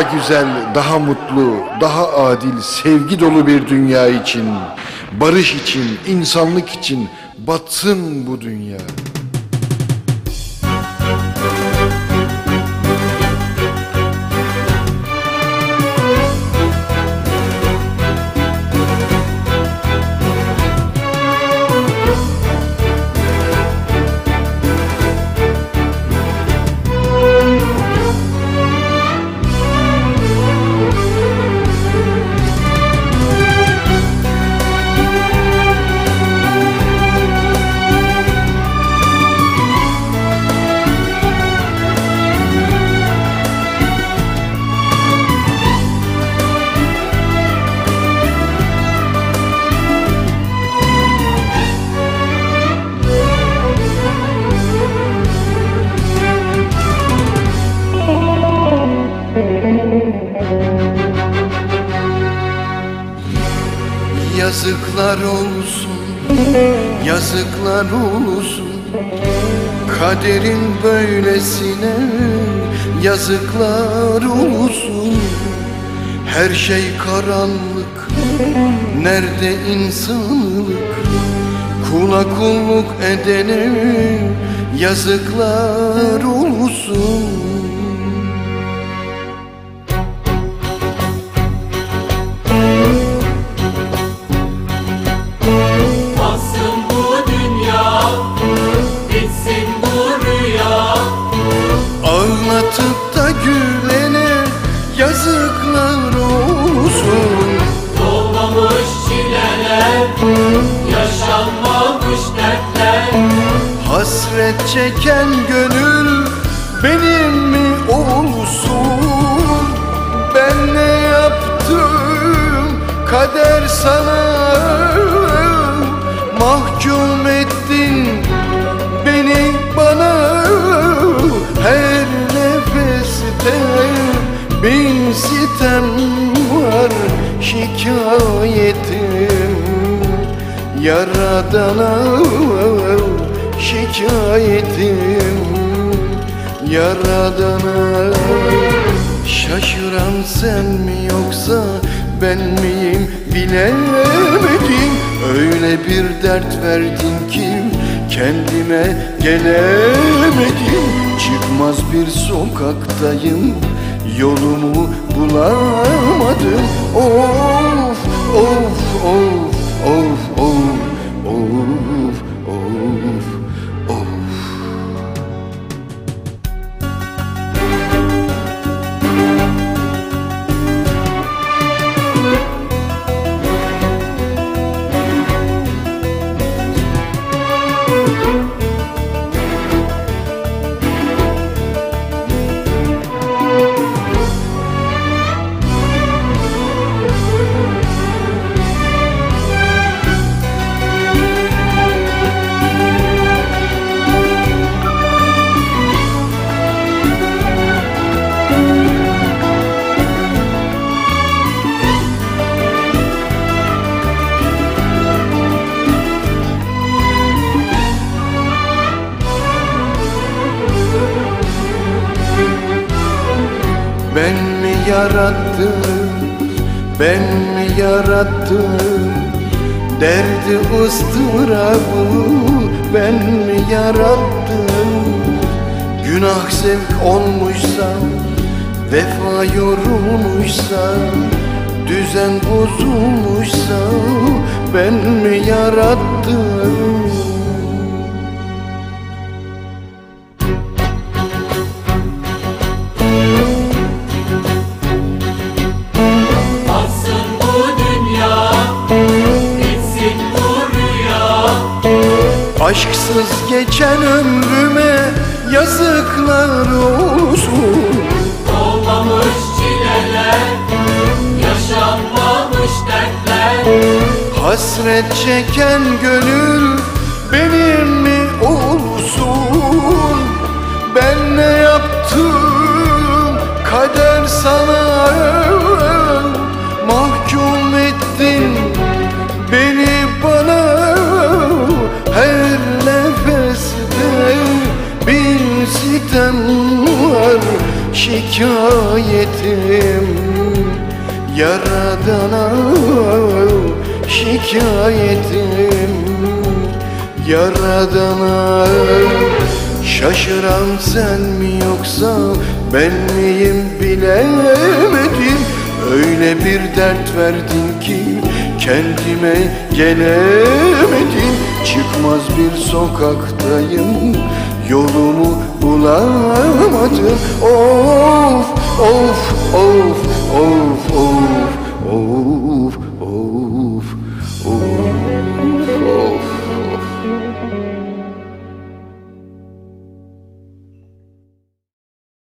güzel, daha mutlu, daha adil, sevgi dolu bir dünya için, barış için, insanlık için batsın bu dünya. Yazıklar olsun, yazıklar olsun. Kaderin böylesine yazıklar olsun. Her şey karanlık, nerede insanlık? Kula kulluk edene yazıklar olsun çeken gönül benim mi olsun? Ben ne yaptım? Kader sana Mahkum ettin beni bana Her nefeste bin sitem var şikayetim Yaradana şikayetim Yaradana Şaşıran sen mi yoksa ben miyim bilemedim. Öyle bir dert verdin ki kendime gelemedim. Çıkmaz bir sokaktayım yolumu bulamadım. Of of of Ben mi yarattım, ben mi yarattım? Derdi ıstırabı ben mi yarattım? Günah zevk olmuşsa, vefa yorulmuşsa Düzen bozulmuşsa ben mi yarattım Aşksız geçen ömrüme yazıklar olsun. Olmamış çileler, yaşanmamış dertler. Hasret çeken gönül şikayetim Yaradana şikayetim Yaradana Şaşıran sen mi yoksa ben miyim bilemedim. Öyle bir dert verdin ki kendime gelemedim. Çıkmaz bir sokaktayım Yolumu bulamadım. Of of of of of.